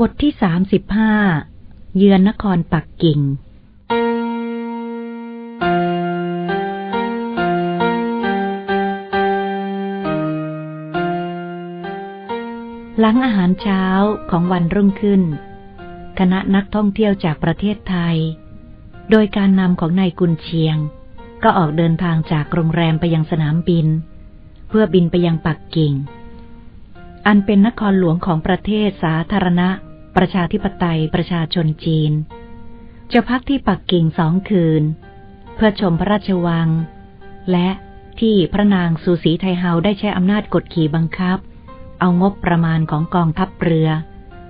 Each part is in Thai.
บทที่สามสิบห้า เยือนนครปักกิ่ง หลังอาหารเช้าของวันรุ่งขึ้น คณะนักท่องเที่ยวจากประเทศไทย โดยการนำของนายกุลเชียง ก็ออกเดินทางจากโรงแรมไปยังสนามบิน เพื่อบินไปยังปักกิ่ง อันเป็นนครหลวงของประเทศสาธารณะ ประชาธิปไตยประชาชนจีน จะพักที่ปักกิ่งสองคืน เพื่อชมพระราชวัง และที่พระนางสูสีไทเฮาได้ใช้อำนาจกดขี่บังคับ เอางบประมาณของกองทัพเรือ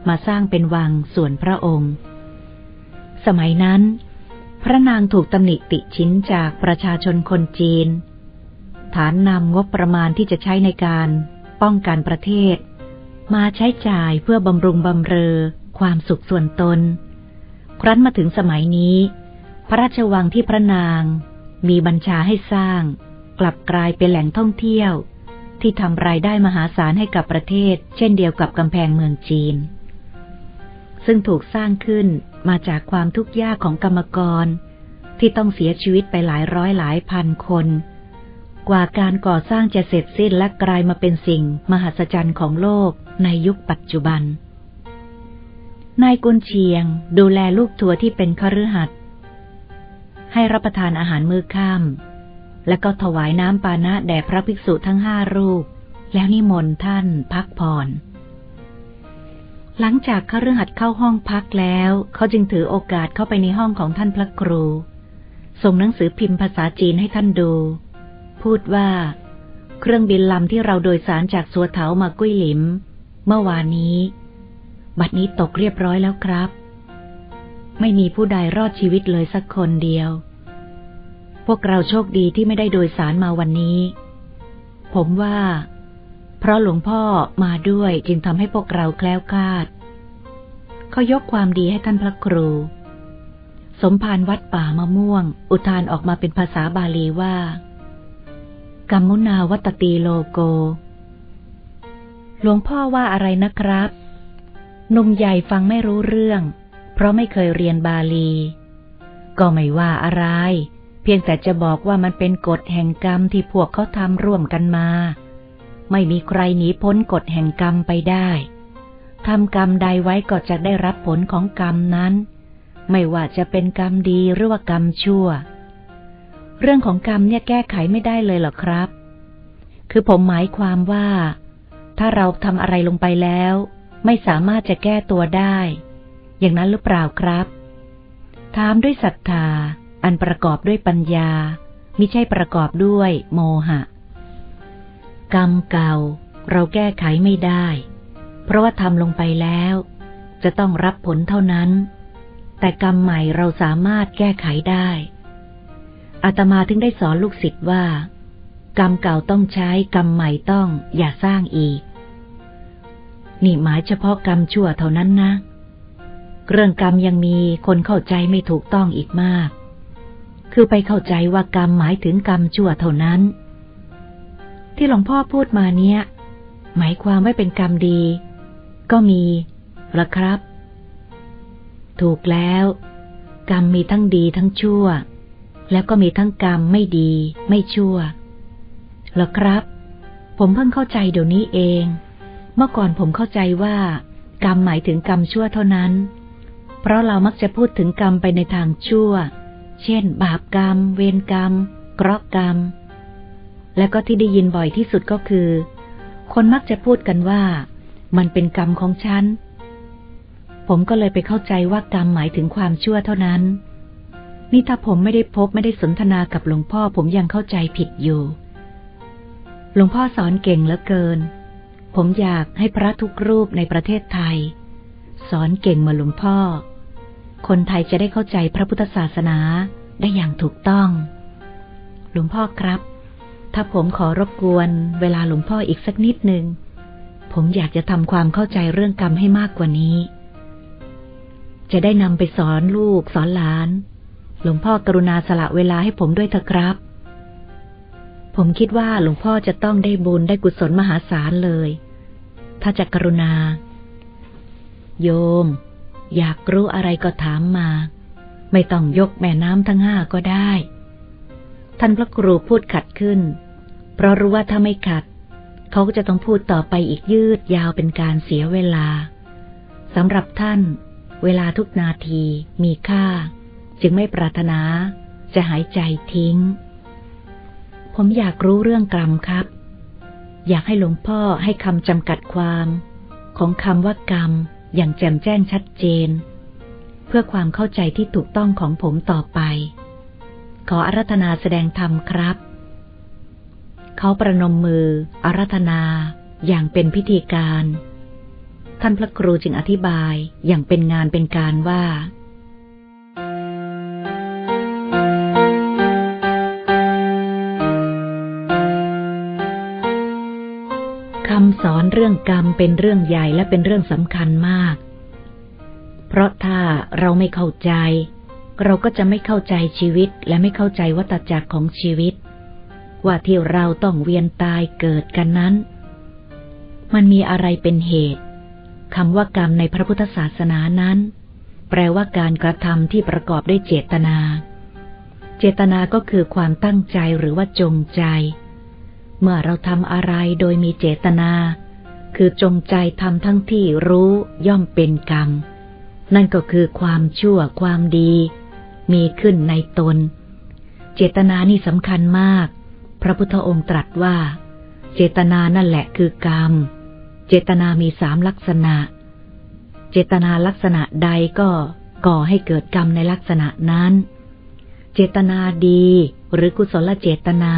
มาสร้างเป็นวังส่วนพระองค์ สมัยนั้น พระนางถูกตำหนิติชิ้นจากประชาชนคนจีน ฐานนำงบประมาณที่จะใช้ในการ ป้องกันประเทศ มาใช้จ่ายเพื่อบำรุงบำเรอความสุขส่วนตน ครั้นมาถึงสมัยนี้ พระราชวังที่พระนาง มีบัญชาให้สร้าง กลับกลายเป็นแหล่งท่องเที่ยว ที่ทำรายได้มหาศาลให้กับประเทศ เช่นเดียวกับกำแพงเมืองจีน ซึ่งถูกสร้างขึ้นมาจากความทุกข์ยากของกรรมกร ที่ต้องเสียชีวิตไปหลายร้อยหลายพันคน กว่าการก่อสร้างจะเสร็จสิ้นและกลายมาเป็นสิ่ง มหัศจรรย์ของโลกในยุคปัจจุบัน นายกุนเชียง ดูแลลูกทัวร์ที่เป็นคฤหัสถ์ให้รับประทานอาหารมื้อค่ำและก็ถวายน้ำปานะแด่พระภิกษุทั้งห้ารูป แล้วนิมนต์ท่านพักผ่อนหลังจากคฤหัสถ์เข้าห้องพักแล้ว เขาจึงถือโอกาสเข้าไปในห้องของท่านพระครู ส่งหนังสือพิมพ์ภาษาจีนให้ท่านดู พูดว่า เครื่องบินลำที่เราโดยสารจากสัวเถามากุ้ยหลิม เมื่อวานนี้ บัดนี้ตกเรียบร้อยแล้วครับ ไม่มีผู้ใดรอดชีวิตเลยสักคนเดียว พวกเราโชคดีที่ไม่ได้โดยสารมาวันนี้ ผมว่า เพราะหลวงพ่อมาด้วยจึงทำให้พวกเราแคล้วคลาดเขายกความดีให้ท่านพระครูสมภารวัดป่ามะม่วง อุทานออกมาเป็นภาษาบาลีว่า กัมมุนาวัตตีโลโก หลวงพ่อว่าอะไรนะครับหนุ่มใหญ่ฟังไม่รู้เรื่อง เพราะไม่เคยเรียนบาลี ก็ไม่ว่าอะไร เพียงแต่จะบอกว่ามันเป็นกฎแห่งกรรมที่พวกเขาทำร่วมกันมา ไม่มีใครหนีพ้นกฎแห่งกรรมไปได้ทำกรรมใดไว้ก็จะได้รับผลของกรรมนั้น ไม่ว่าจะเป็นกรรมดีหรือว่ากรรมชั่ว เรื่องของกรรมเนี่ยแก้ไขไม่ได้เลยหรอครับ คือผมหมายความว่า ถ้าเราทำอะไรลงไปแล้ว ไม่สามารถจะแก้ตัวได้ อย่างนั้นหรือเปล่าครับถามด้วยศรัทธา อันประกอบด้วยปัญญา มิใช่ประกอบด้วยโมหะ กรรมเก่าเราแก้ไขไม่ได้ เพราะว่าทำลงไปแล้ว จะต้องรับผลเท่านั้น แต่กรรมใหม่เราสามารถแก้ไขได้ อาตมาถึงได้สอนลูกศิษย์ว่า กรรมเก่าต้องใช้กรรมใหม่ต้องอย่าสร้างอีก นี่หมายเฉพาะกรรมชั่วเท่านั้นนะ เรื่องกรรมยังมีคนเข้าใจไม่ถูกต้องอีกมาก คือไปเข้าใจว่ากรรมหมายถึงกรรมชั่วเท่านั้น ที่หลวงพ่อพูดมาเนี้ย หมายความว่าเป็นกรรมดี ก็มีละครับ ถูกแล้ว กรรมมีทั้งดีทั้งชั่ว แล้วก็มีทั้งกรรมไม่ดี ไม่ชั่วหรอครับ ผมเพิ่งเข้าใจเดี๋ยวนี้เอง เมื่อก่อนผมเข้าใจว่า กรรมหมายถึงกรรมชั่วเท่านั้น เพราะเรามักจะพูดถึงกรรมไปในทางชั่ว เช่น บาปกรรม เวรกรรมเคราะกรรม และก็ที่ได้ยินบ่อยที่สุดก็คือ คนมักจะพูดกันว่า มันเป็นกรรมของฉัน ผมก็เลยไปเข้าใจว่ากรรมหมายถึงความชั่วเท่านั้น นี่ถ้าผมไม่ได้พบไม่ได้สนทนากับหลวงพ่อผมยังเข้าใจผิดอยู่ หลวงพ่อสอนเก่งเหลือเกิน ผมอยากให้พระทุกรูปในประเทศไทย สอนเก่งเหมือนหลวงพ่อ คนไทยจะได้เข้าใจพระพุทธศาสนาได้อย่างถูกต้อง หลวงพ่อครับ ถ้าผมขอรบกวนเวลาหลวงพ่ออีกสักนิดหนึ่งผมอยากจะทำความเข้าใจเรื่องกรรมให้มากกว่านี้ จะได้นำไปสอนลูกสอนหลาน หลวงพ่อกรุณาสละเวลาให้ผมด้วยเถอะครับ ผมคิดว่าหลวงพ่อจะต้องได้บุญได้กุศลมหาศาลเลย ถ้าจะกรุณา โยม อยากรู้อะไรก็ถามมา ไม่ต้องยกแม่น้ำทั้งห้าก็ได้ ท่านพระครูพูดขัดขึ้น เพราะรู้ว่าถ้าไม่ขัด เขาก็จะต้องพูดต่อไปอีกยืดยาวเป็นการเสียเวลาสำหรับท่าน เวลาทุกนาทีมีค่า จึงไม่ปรารถนาจะหายใจทิ้ง ผมอยากรู้เรื่องกรรมครับ อยากให้หลวงพ่อให้คำจำกัดความ ของคำว่ากรรมอย่างแจ่มแจ้งชัดเจน เพื่อความเข้าใจที่ถูกต้องของผมต่อไป ขออารัธนาแสดงธรรมครับ เขาประนมมือ อารัธนาอย่างเป็นพิธีการ ท่านพระครูจึงอธิบายอย่างเป็นงานเป็นการว่า เรื่องกรรมเป็นเรื่องใหญ่และเป็นเรื่องสำคัญมาก เพราะถ้าเราไม่เข้าใจ เราก็จะไม่เข้าใจชีวิตและไม่เข้าใจวัตจักรของชีวิต ว่าที่เราต้องเวียนตายเกิดกันนั้น มันมีอะไรเป็นเหตุคำว่ากรรมในพระพุทธศาสนานั้น แปลว่าการกระทำที่ประกอบด้วยเจตนา เจตนาก็คือความตั้งใจหรือว่าจงใจ เมื่อเราทำอะไรโดยมีเจตนา คือจงใจทำทั้งที่รู้ย่อมเป็นกรรม นั่นก็คือความชั่วความดี มีขึ้นในตน เจตนานี่สำคัญมาก พระพุทธองค์ตรัสว่า เจตนานั่นแหละคือกรรม เจตนามีสามลักษณะ เจตนาลักษณะใดก็ก่อให้เกิดกรรมในลักษณะนั้น เจตนาดีหรือกุศลเจตนา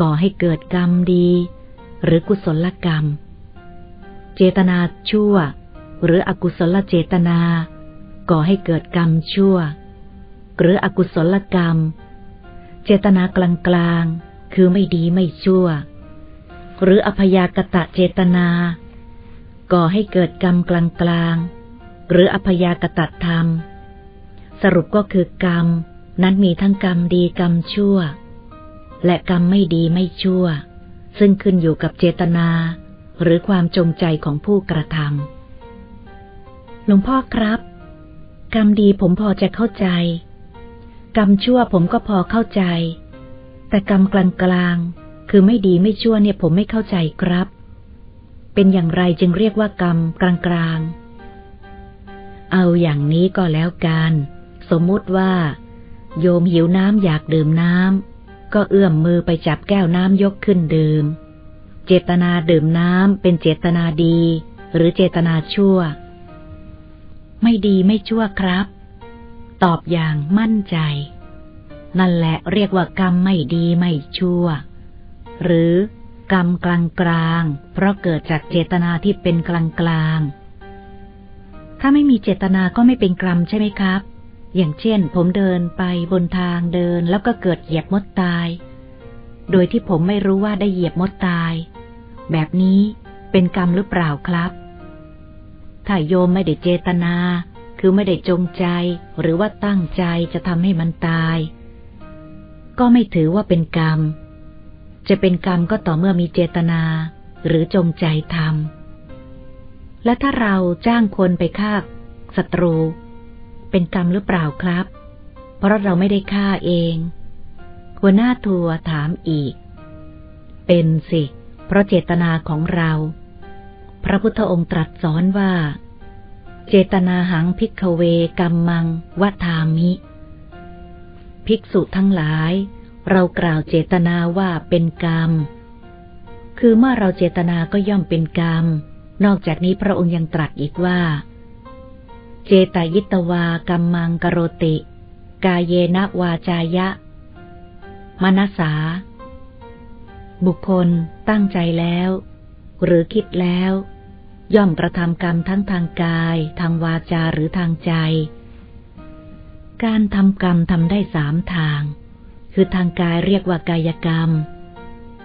ก่อให้เกิดกรรมดี หรือกุศลกรรม เจตนาชั่ว หรืออกุศลเจตนาก่อให้เกิดกรรมชั่ว หรืออกุศลกรรม เจตนากลางกลางคือไม่ดีไม่ชั่ว หรืออพยากตะเจตนา ก่อให้เกิดกรรมกลางกลางหรืออพยากตะธรรม สรุปก็คือกรรม นั้นมีทั้งกรรมดีกรรมชั่ว และกรรมไม่ดีไม่ชั่ว ซึ่งขึ้นอยู่กับเจตนา หรือความจงใจของผู้กระทำหลวงพ่อครับ กรรมดีผมพอจะเข้าใจ กรรมชั่วผมก็พอเข้าใจ แต่กรรมกลางๆคือไม่ดีไม่ชั่วเนี่ยผมไม่เข้าใจครับ เป็นอย่างไรจึงเรียกว่ากรรมกลางๆ เอาอย่างนี้ก็แล้วกัน สมมุติว่า โยมหิวน้ำอยากดื่มน้ำก็เอื้อมมือไปจับแก้วน้ำยกขึ้นดื่ม จตนาดื่มน้ำเป็นเจตนาดี หรือเจตนาชั่ว ไม่ดีไม่ชั่วครับ ตอบอย่างมั่นใจ นั่นแหละเรียกว่ากรรมไม่ดีไม่ชั่ว หรือกรรมกลางกลางเพราะเกิดจากเจตนาที่เป็นกลางกลางถ้าไม่มีเจตนาก็ไม่เป็นกรรมใช่ไหมครับ อย่างเช่น ผมเดินไปบนทางเดินแล้วก็เกิดเหยียบมดตาย โดยที่ผมไม่รู้ว่าได้เหยียบมดตาย แบบนี้เป็นกรรมหรือเปล่าครับ ถ้าโยมไม่ได้เจตนา คือไม่ได้จงใจ หรือว่าตั้งใจจะทำให้มันตาย ก็ไม่ถือว่าเป็นกรรม จะเป็นกรรมก็ต่อเมื่อมีเจตนา หรือจงใจทำ และถ้าเราจ้างคนไปฆ่าศัตรู เป็นกรรมหรือเปล่าครับ เพราะเราไม่ได้ฆ่าเอง หัวหน้าทัวถามอีก เป็นสิเราะเจตนาของเรา พระพุทธองค์ตรัสสอนว่า เจตนาหังพิกเวกัมมังวัามิ ภิกษุทั้งหลาย เรากล่าวเจตนาว่าเป็นกรรม คือเมื่อเราเจตนาก็ย่อมเป็นกรรม นอกจากนี้พระองค์ยังตรัสอีกว่า เจตยิตวากัมมังกโรติ กาเยนะวาจายะ มนสา บุคคลตั้งใจแล้ว หรือคิดแล้ว ย่อมกระทำกรรมทั้งทางกาย ทางวาจาหรือทางใจ การทำกรรมทำได้สามทาง คือทางกายเรียกว่ากายกรรม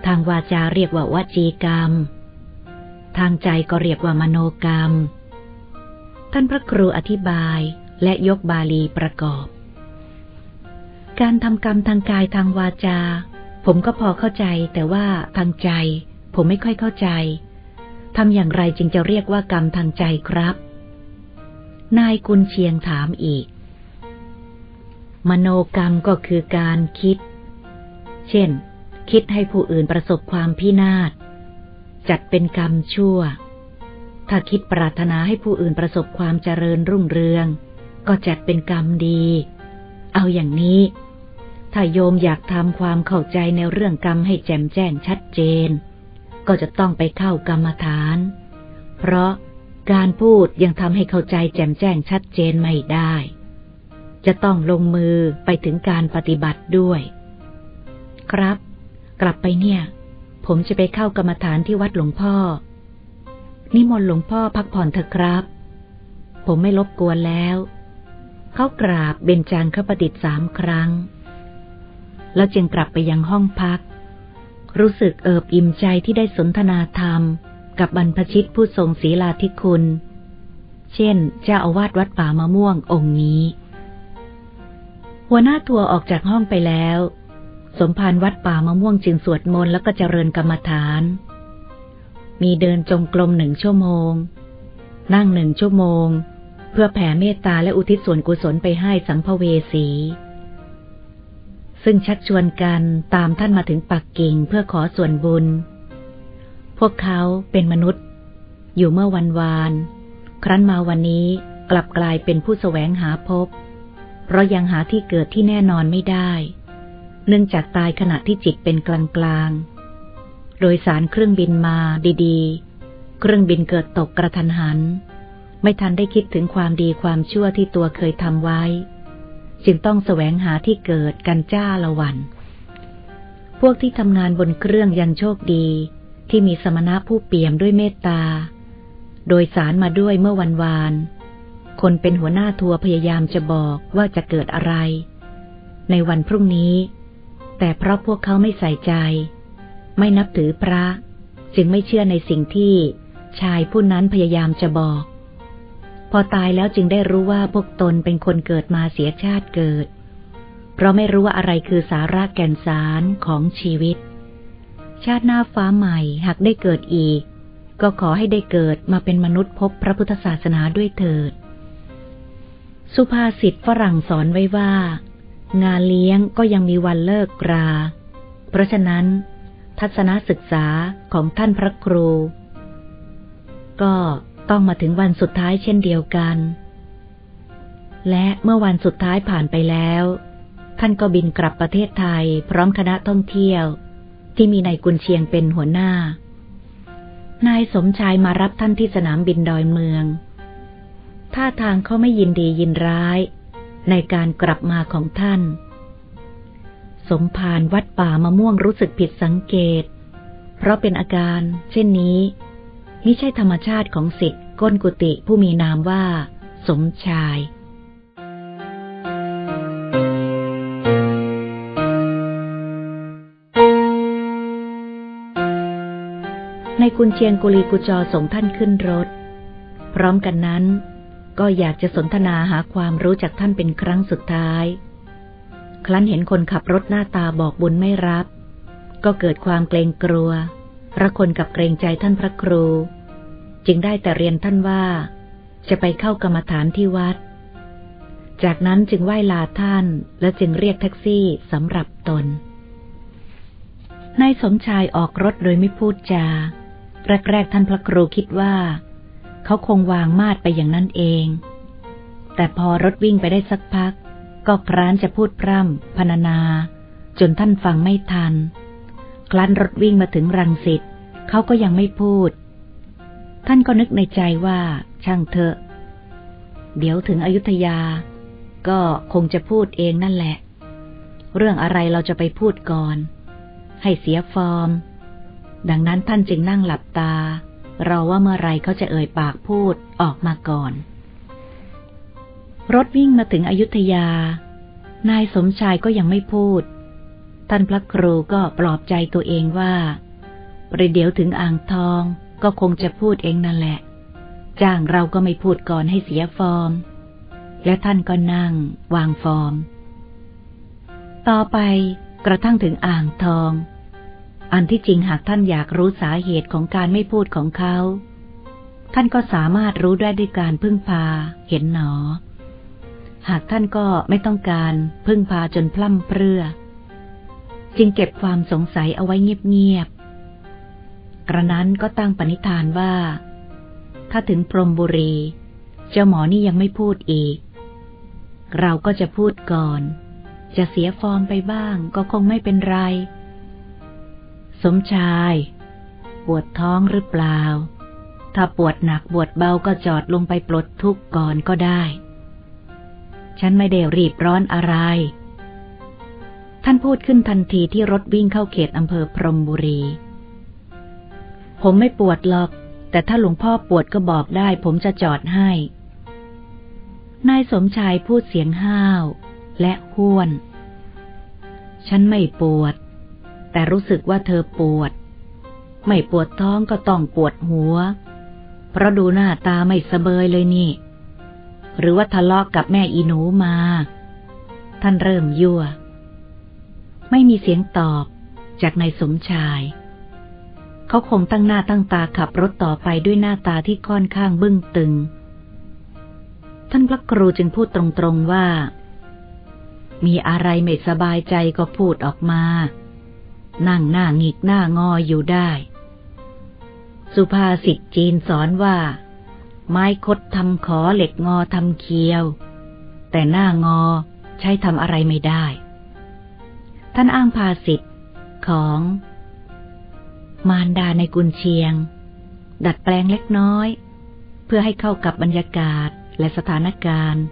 ทางวาจาเรียกว่าวจีกรรม ทางใจก็เรียกว่ามโนกรรม ท่านพระครูอธิบายและยกบาลีประกอบ การทำกรรมทางกายทางวาจา ผมก็พอเข้าใจ แต่ว่าทางใจ ผมไม่ค่อยเข้าใจทำอย่างไรจึงจะเรียกว่ากรรมทางใจครับ นายกุลเชียงถามอีก มโนกรรมก็คือการคิด เช่น คิดให้ผู้อื่นประสบความพินาศ จัดเป็นกรรมชั่ว ถ้าคิดปรารถนาให้ผู้อื่นประสบความเจริญรุ่งเรือง ก็จัดเป็นกรรมดี เอาอย่างนี้ ถ้าโยมอยากทำความเข้าใจในเรื่องกรรมให้แจ่มแจ้งชัดเจน ก็จะต้องไปเข้ากรรมฐาน เพราะการพูดยังทำให้เข้าใจแจ่มแจ้งชัดเจนไม่ได้ จะต้องลงมือไปถึงการปฏิบัติด้วย ครับ กลับไปเนี่ย ผมจะไปเข้ากรรมฐานที่วัดหลวงพ่อ นิมนต์หลวงพ่อพักผ่อนเถอะครับ ผมไม่รบกวนแล้ว เขากราบเบญจางคประดิษฐ์สามครั้ง แล้วจึงกลับไปยังห้องพัก รู้สึกเอิบอิ่มใจที่ได้สนทนาธรรม กับบรรพชิตผู้ทรงศีลาธิคุณ เช่น เจ้าอาวาสวัดป่ามะม่วงองค์นี้ หัวหน้าทัวร์ออกจากห้องไปแล้ว สมภารวัดป่ามะม่วงจึงสวดมนต์แล้วก็เจริญกรรมฐาน มีเดินจงกรมหนึ่งชั่วโมง นั่งหนึ่งชั่วโมง เพื่อแผ่เมตตาและอุทิศส่วนกุศลไปให้สัมภเวสี ซึ่งชักชวนกันตามท่านมาถึงปักกิ่งเพื่อขอส่วนบุญ พวกเขาเป็นมนุษย์ อยู่เมื่อวันวาน ครั้นมาวันนี้กลับกลายเป็นผู้แสวงหาพบ เพราะยังหาที่เกิดที่แน่นอนไม่ได้ เนื่องจากตายขณะที่จิตเป็นกลางกลางโดยสารเครื่องบินมาดีๆ เครื่องบินเกิดตกกระทันหัน ไม่ทันได้คิดถึงความดีความชั่วที่ตัวเคยทำไว้ จึงต้องแสวงหาที่เกิดกันจ้าละวัน พวกที่ทำงานบนเครื่องยังโชคดี ที่มีสมณะผู้เปี่ยมด้วยเมตตา โดยสารมาด้วยเมื่อวันวาน คนเป็นหัวหน้าทัวร์พยายามจะบอกว่าจะเกิดอะไร ในวันพรุ่งนี้ แต่เพราะพวกเขาไม่ใส่ใจ ไม่นับถือพระ จึงไม่เชื่อในสิ่งที่ชายผู้นั้นพยายามจะบอก พอตายแล้วจึงได้รู้ว่าพวกตนเป็นคนเกิดมาเสียชาติเกิด เพราะไม่รู้ว่าอะไรคือสาระแก่นสารของชีวิต ชาติหน้าฟ้าใหม่หากได้เกิดอีก ก็ขอให้ได้เกิดมาเป็นมนุษย์พบพระพุทธศาสนาด้วยเถิด สุภาษิตฝรั่งสอนไว้ว่า งานเลี้ยงก็ยังมีวันเลิกรา เพราะฉะนั้น ทัศนศึกษาของท่านพระครู ก็ ต้องมาถึงวันสุดท้ายเช่นเดียวกัน และเมื่อวันสุดท้ายผ่านไปแล้ว ท่านก็บินกลับประเทศไทย พร้อมคณะท่องเที่ยว ที่มีนายกุลเชียงเป็นหัวหน้า นายสมชายมารับท่านที่สนามบินดอยเมือง ท่าทางเขาไม่ยินดียินร้าย ในการกลับมาของท่าน สมภารวัดป่ามะม่วงรู้สึกผิดสังเกต เพราะเป็นอาการ เช่นนี้ ม่ใช่ธรรมชาติของสิทธิ์ก้นกุติผู้มีนามว่า สมชาย ในกุนเชียงกุลีกุจอส่งท่านขึ้นรถ พร้อมกันนั้น ก็อยากจะสนทนาหาความรู้จากท่านเป็นครั้งสุดท้าย ครั้นเห็นคนขับรถหน้าตาบอกบุญไม่รับ ก็เกิดความเกรงกลัว พระคนกับเกรงใจท่านพระครู จึงได้แต่เรียนท่านว่า จะไปเข้ากรรมฐานที่วัด จากนั้นจึงไหว้ลาท่านและจึงเรียกแท็กซี่สำหรับตนนายสมชายออกรถโดยไม่พูดจาแรกๆท่านพระครูคิดว่า เขาคงวางมาดไปอย่างนั้นเอง แต่พอรถวิ่งไปได้สักพัก ก็คร้านจะพูดพร่ำพนานา จนท่านฟังไม่ทัน คลั้นรถวิ่งมาถึงรังสิตเขาก็ยังไม่พูด ท่านก็นึกในใจว่าช่างเถอะ เดี๋ยวถึงอยุธยา ก็คงจะพูดเองนั่นแหละ เรื่องอะไรเราจะไปพูดก่อน ให้เสียฟอร์ม ดังนั้นท่านจึงนั่งหลับตา เราว่าเมื่อไรเขาจะเอ่ยปากพูดออกมาก่อน รถวิ่งมาถึงอยุธยา นายสมชายก็ยังไม่พูด ท่านพระครูก็ปลอบใจตัวเองว่า ประเดี๋ยวถึงอ่างทองก็คงจะพูดเองนั่นแหละ จ้างเราก็ไม่พูดก่อนให้เสียฟอร์ม และท่านก็นั่งวางฟอร์ม ต่อไปกระทั่งถึงอ่างทอง อันที่จริงหากท่านอยากรู้สาเหตุของการไม่พูดของเขา ท่านก็สามารถรู้ได้ด้วยการพึ่งพาเห็นหนอ หากท่านก็ไม่ต้องการพึ่งพาจนพล่ำเพรื่อ จึงเก็บความสงสัยเอาไว้เงียบๆกระนั้นก็ตั้งปณิธานว่า ถ้าถึงพรมบุรี เจ้าหมอนี่ยังไม่พูดอีก เราก็จะพูดก่อน จะเสียฟอร์มไปบ้างก็คงไม่เป็นไร สมชาย ปวดท้องหรือเปล่า ถ้าปวดหนักปวดเบาก็จอดลงไปปลดทุกข์ก่อนก็ได้ ฉันไม่ได้รีบร้อนอะไร ท่านพูดขึ้นทันทีที่รถวิ่งเข้าเขตอำเภอพรมบุรี ผมไม่ปวดหรอก แต่ถ้าหลวงพ่อปวดก็บอกได้ผมจะจอดให้ นายสมชายพูดเสียงห้าวและห้วน ฉันไม่ปวด แต่รู้สึกว่าเธอปวด ไม่ปวดท้องก็ต้องปวดหัว เพราะดูหน้าตาไม่สเบยเลยนี่ หรือว่าทะเลาะกกับแม่อีหนูมา ท่านเริ่มยั่ว ไม่มีเสียงตอบจากนายสมชาย เขาคงตั้งหน้าตั้งตาขับรถต่อไปด้วยหน้าตาที่ค่อนข้างบึ้งตึง ท่านพระครูจึงพูดตรงๆว่า มีอะไรไม่สบายใจก็พูดออกมา นั่งหน้างิกหน้างออยู่ได้ สุภาษิตจีนสอนว่า ไม้คดทำขอเหล็กงอทำเคียว แต่หน้างอใช้ทำอะไรไม่ได้ ท่านอ้างภาษิตของ มารดาในกุนเชียง ดัดแปลงเล็กน้อย เพื่อให้เข้ากับบรรยากาศและสถานการณ์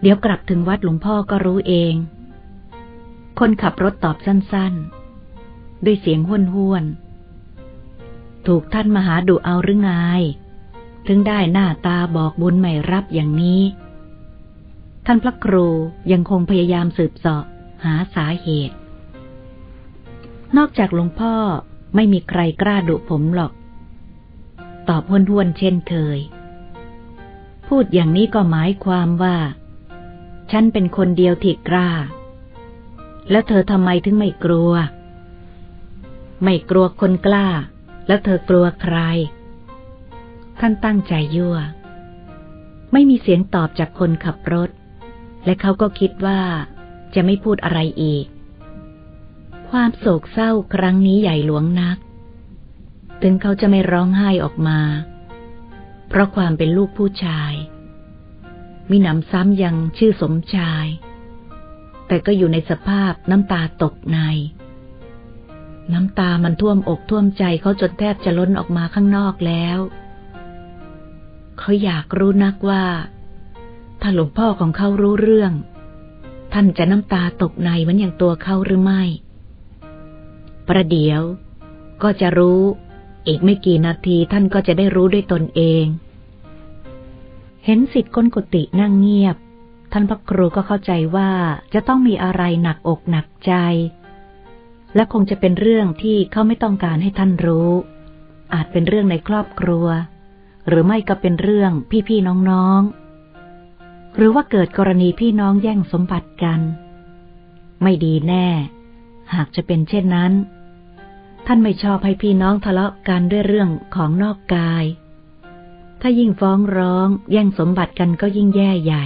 เดี๋ยวกลับถึงวัดหลวงพ่อก็รู้เอง คนขับรถตอบสั้นๆ ด้วยเสียงห้วนๆถูกท่านมหาดุเอาหรือไง ถึงได้หน้าตาบอกบุญไม่รับอย่างนี้ ท่านพระครูยังคงพยายามสืบสอบ หาสาเหตุ นอกจากหลวงพ่อไม่มีใครกล้าดุผมหรอก ตอบห้วนๆเช่นเคย พูดอย่างนี้ก็หมายความว่า ฉันเป็นคนเดียวที่กล้า แล้วเธอทำไมถึงไม่กลัว ไม่กลัวคนกล้า แล้วเธอกลัวใคร ท่านตั้งใจยั่ว ไม่มีเสียงตอบจากคนขับรถ และเขาก็คิดว่า จะไม่พูดอะไรอีก ความโศกเศร้าครั้งนี้ใหญ่หลวงนัก ถึงเขาจะไม่ร้องไห้ออกมา เพราะความเป็นลูกผู้ชาย มีหนำซ้ำยังชื่อสมชาย แต่ก็อยู่ในสภาพน้ำตาตกใน น้ำตามันท่วมอกท่วมใจเขาจนแทบจะล้นออกมาข้างนอกแล้วเขาอยากรู้นักว่า ถ้าหลวงพ่อของเขารู้เรื่อง ท่านจะน้ำตาตกในเหมือนอย่างตัวเขาหรือไม่ ประเดี๋ยว ก็จะรู้ อีกไม่กี่นาทีท่านก็จะได้รู้ด้วยตนเอง เห็นสิทธิ์ก้นกุฏินั่งเงียบ ท่านพระครูก็เข้าใจว่าจะต้องมีอะไรหนักอกหนักใจ และคงจะเป็นเรื่องที่เขาไม่ต้องการให้ท่านรู้ อาจเป็นเรื่องในครอบครัว หรือไม่ก็เป็นเรื่องพี่ๆน้องๆ หรือว่าเกิดกรณีพี่น้องแย่งสมบัติกัน ไม่ดีแน่ หากจะเป็นเช่นนั้น ท่านไม่ชอบให้พี่น้องทะเลาะกันด้วยเรื่องของนอกกาย ถ้ายิ่งฟ้องร้องแย่งสมบัติกันก็ยิ่งแย่ใหญ่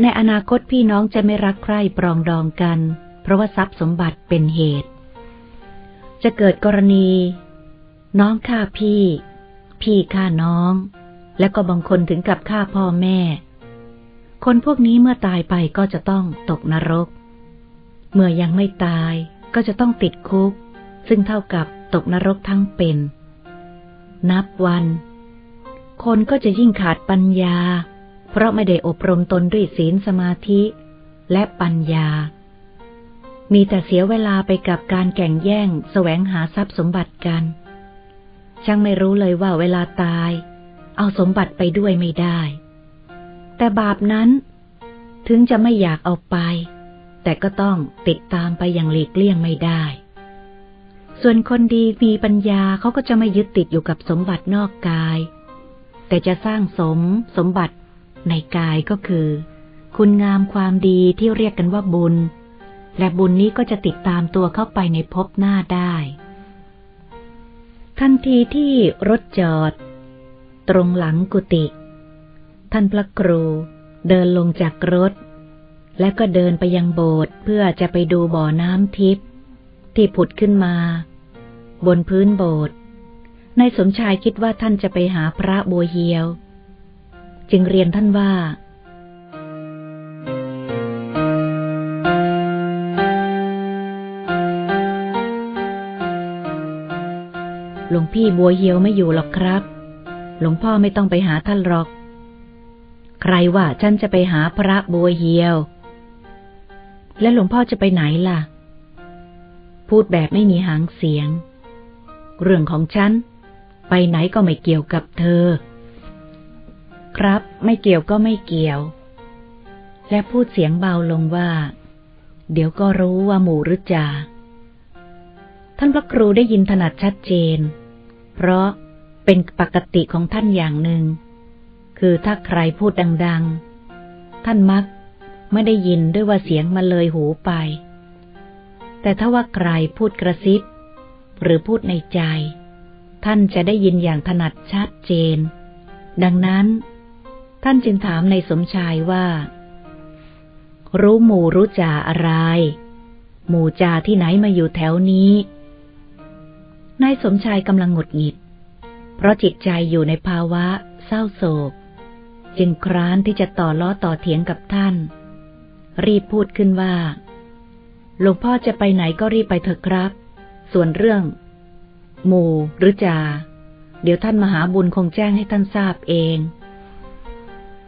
ในอนาคตพี่น้องจะไม่รักใคร่ปรองดองกัน เพราะว่าทรัพย์สมบัติเป็นเหตุ จะเกิดกรณี น้องฆ่าพี่ พี่ฆ่าน้อง และก็บางคนถึงกับฆ่าพ่อแม่ คนพวกนี้เมื่อตายไปก็จะต้องตกนรก เมื่อยังไม่ตายก็จะต้องติดคุก ซึ่งเท่ากับตกนรกทั้งเป็น นับวัน คนก็จะยิ่งขาดปัญญา เพราะไม่ได้อบรมตนด้วยศีลสมาธิ และปัญญา มีแต่เสียเวลาไปกับการแข่งแย่งแสวงหาทรัพย์สมบัติกัน ช่างไม่รู้เลยว่าเวลาตาย เอาสมบัติไปด้วยไม่ได้ แต่บาปนั้นถึงจะไม่อยากเอาไป แต่ก็ต้องติดตามไปอย่างหลีกเลี่ยงไม่ได้ ส่วนคนดีมีปัญญาเขาก็จะไม่ยึดติดอยู่กับสมบัตินอกกาย แต่จะสร้างสมสมบัติในกายก็คือ คุณงามความดีที่เรียกกันว่าบุญ และบุญนี้ก็จะติดตามตัวเข้าไปในภพหน้าได้ ทันทีที่รถจอด ตรงหลังกุฏิ ท่านพระครู เดินลงจากรถ และก็เดินไปยังโบสถ์เพื่อจะไปดูบ่อน้ำทิพย์ที่ผุดขึ้นมา บนพื้นโบสถ์นายสมชายคิดว่าท่านจะไปหาพระบัวเฮียว จึงเรียนท่านว่า หลวงพี่บัวเฮียวไม่อยู่หรอกครับ หลวงพ่อไม่ต้องไปหาท่านหรอก ใครว่าฉันจะไปหาพระบัวเฮียว และหลวงพ่อจะไปไหนล่ะ พูดแบบไม่มีหางเสียง เรื่องของฉัน ไปไหนก็ไม่เกี่ยวกับเธอ ครับไม่เกี่ยวก็ไม่เกี่ยว และพูดเสียงเบาลงว่า เดี๋ยวก็รู้ว่าหมู่หรือจาท่านพระครูได้ยินถนัดชัดเจน เพราะเป็นปกติของท่านอย่างหนึ่ง คือถ้าใครพูดดัง ๆ ท่านมักไม่ได้ยินด้วยว่าเสียงมาเลยหูไป แต่ถ้าว่าใครพูดกระซิบ หรือพูดในใจ ท่านจะได้ยินอย่างถนัดชัดเจน ดังนั้น ท่านจึงถามในสมชายว่า รู้หมู่รู้จ่าอะไร หมู่จ่าที่ไหนมาอยู่แถวนี้นายสมชายกำลังหงุดหงิด เพราะจิตใจอยู่ในภาวะเศร้าโศก จึงคร้านที่จะต่อล้อต่อเถียงกับท่าน รีบพูดขึ้นว่า หลวงพ่อจะไปไหนก็รีบไปเถอะครับ ส่วนเรื่อง หมู่หรือจา เดี๋ยวท่านมหาบุญคงแจ้งให้ท่านทราบเอง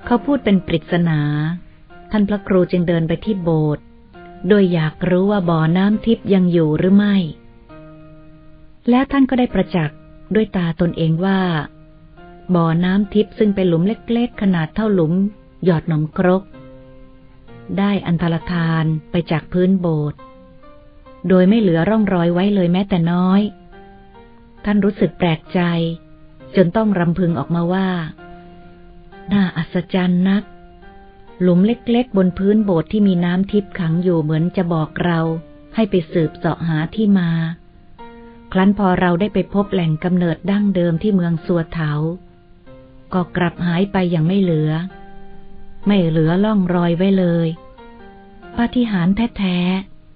เขาพูดเป็นปริศนา ท่านพระครูจึงเดินไปที่โบสถ์โดยอยากรู้ว่าบ่อน้ำทิพย์ยังอยู่หรือไม่ แล้วท่านก็ได้ประจักษ์ด้วยตาตนเองว่า บ่อน้ำทิพย์ซึ่งเป็นหลุมเล็กๆ ขนาดเท่าหลุม หยอดหนมครก ได้อันตรธานไปจากพื้นโบสถ์โดยไม่เหลือร่องรอยไว้เลยแม้แต่น้อย ท่านรู้สึกแปลกใจ จนต้องรำพึงออกมาว่า น่าอัศจรรย์นัก หลุมเล็กๆ บนพื้นโบสถ์ที่มีน้ำทิพย์ขังอยู่เหมือนจะบอกเราให้ไปสืบเสาะหาที่มา ครั้นพอเราได้ไปพบแหล่งกำเนิดดั้งเดิมที่เมืองสัวเถา ก็กลับหายไปอย่างไม่เหลือ ไม่เหลือล่องรอยไว้เลยปาฏิหาริย์แท้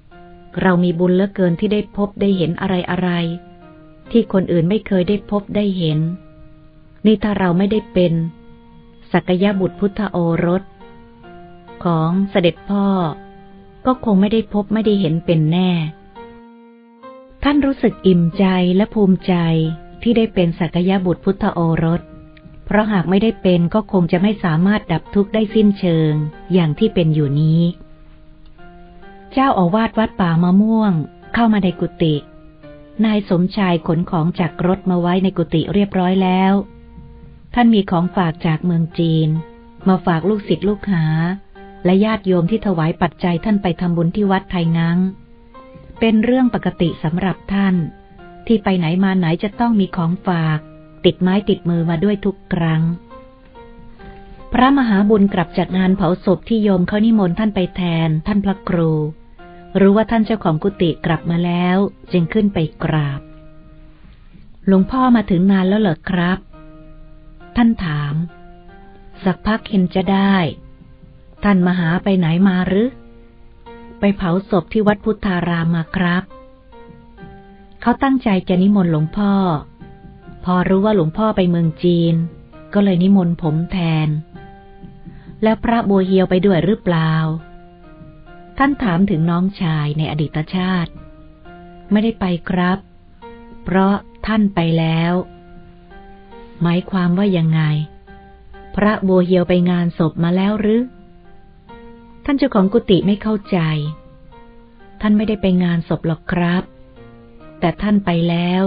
ๆ เรามีบุญเหลือเกินที่ได้พบได้เห็นอะไรอะไรที่คนอื่นไม่เคยได้พบได้เห็น นี่ถ้าเราไม่ได้เป็นสักยะบุตรพุทธโอรส ของเสด็จพ่อ ก็คงไม่ได้พบไม่ได้เห็นเป็นแน่ ท่านรู้สึกอิ่มใจและภูมิใจที่ได้เป็นสักยะบุตรพุทธโอรส เพราะหากไม่ได้เป็นก็คงจะไม่สามารถดับทุกข์ได้สิ้นเชิง อย่างที่เป็นอยู่นี้ เจ้าอาวาสวัดป่ามะม่วง เข้ามาในกุฏินายสมชายขนของจากรถมาไว้ในกุฏิเรียบร้อยแล้ว ท่านมีของฝากจากเมืองจีน มาฝากลูกศิษย์ลูกหา และญาติโยมที่ถวายปัจจัยท่านไปทำบุญที่วัดไทยนังเป็นเรื่องปกติสำหรับท่าน ที่ไปไหนมาไหนจะต้องมีของฝาก ติดไม้ติดมือมาด้วยทุกครั้ง พระมหาบุญกลับจากงานเผาศพที่โยมเขานิมนต์ท่านไปแทน ท่านพระครู รู้ว่าท่านเจ้าของกุฏิกลับมาแล้ว จึงขึ้นไปกราบ หลวงพ่อมาถึงนานแล้วเหรอครับ ท่านถาม สักพักเห็นจะได้ ท่านมาหาไปไหนมาหรือ ไปเผาศพที่วัดพุทธารามมาครับ เขาตั้งใจจะนิมนต์หลวงพ่อ พอรู้ว่าหลวงพ่อไปเมืองจีน ก็เลยนิมนต์ผมแทน แล้วพระบัวเฮียวไปด้วยหรือเปล่า ท่านถามถึงน้องชายในอดีตชาติ ไม่ได้ไปครับ เพราะท่านไปแล้ว หมายความว่ายังไง พระบัวเหียวไปงานศพมาแล้วหรือ ท่านเจ้าของกุฏิไม่เข้าใจ ท่านไม่ได้ไปงานศพหรอกครับ แต่ท่านไปแล้ว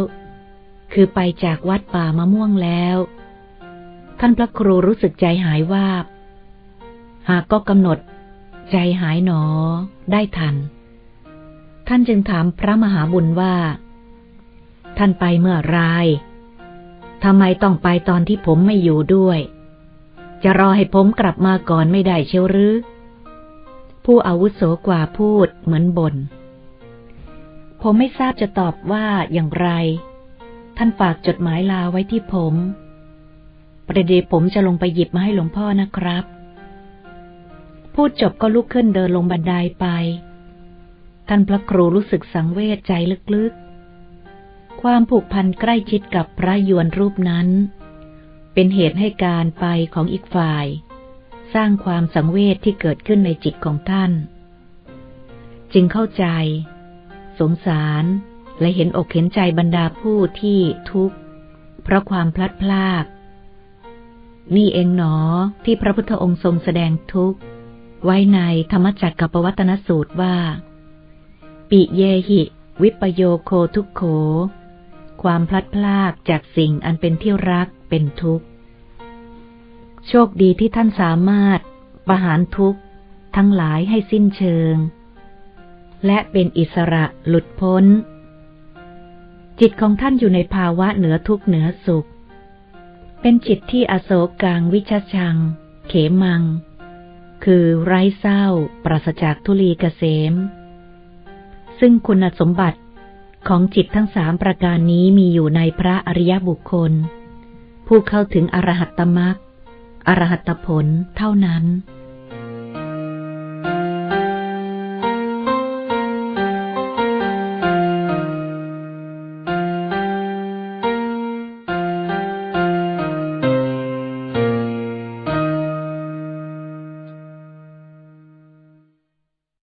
คือไปจากวัดป่ามะม่วงแล้ว ท่านพระครูรู้สึกใจหายวาหากก็กำหนด ใจหายหนอ ได้ทัน ท่านจึงถามพระมหาบุญว่า ท่านไปเมื่อไรทำไมต้องไปตอนที่ผมไม่อยู่ด้วย จะรอให้ผมกลับมาก่อนไม่ได้เชียวหรือ ผู้อาวุโสกว่าพูดเหมือนบน่นผมไม่ทราบจะตอบว่าอย่างไร ท่านฝากจดหมายลาไว้ที่ผม ประเดี๋ยวผมจะลงไปหยิบมาให้หลวงพ่อนะครับ พูดจบก็ลุกขึ้นเดินลงบันไดไป ท่านพระครูรู้สึกสังเวชใจลึกๆ ความผูกพันใกล้ชิดกับพระยวนรูปนั้น เป็นเหตุให้การไปของอีกฝ่าย สร้างความสังเวชที่เกิดขึ้นในจิตของท่าน จึงเข้าใจ สงสาร และเห็นอกเห็นใจบรรดาผู้ที่ทุกข์ เพราะความพลัดพราก นี่เองหนอที่พระพุทธองค์ทรงแสดงทุกข์ ไว้ในธรรมจักรกับปวัตนสูตรว่า ปิเยหิ วิปโยโคทุกโข ความพลัดพรากจากสิ่งอันเป็นที่รักเป็นทุกข์ โชคดีที่ท่านสามารถประหารทุกข์ ทั้งหลายให้สิ้นเชิง และเป็นอิสระหลุดพ้น จิตของท่านอยู่ในภาวะเหนือทุกข์เหนือสุข เป็นจิตที่อโศกังวิชชัง เขมัง คือไร้เศร้า ปราศจากทุลีกเกษม ซึ่งคุณสมบัติของจิตทั้งสามประการนี้มีอยู่ในพระอริยบุคคล ผู้เข้าถึงอรหัตตมรรคอรหัตผลเท่านั้น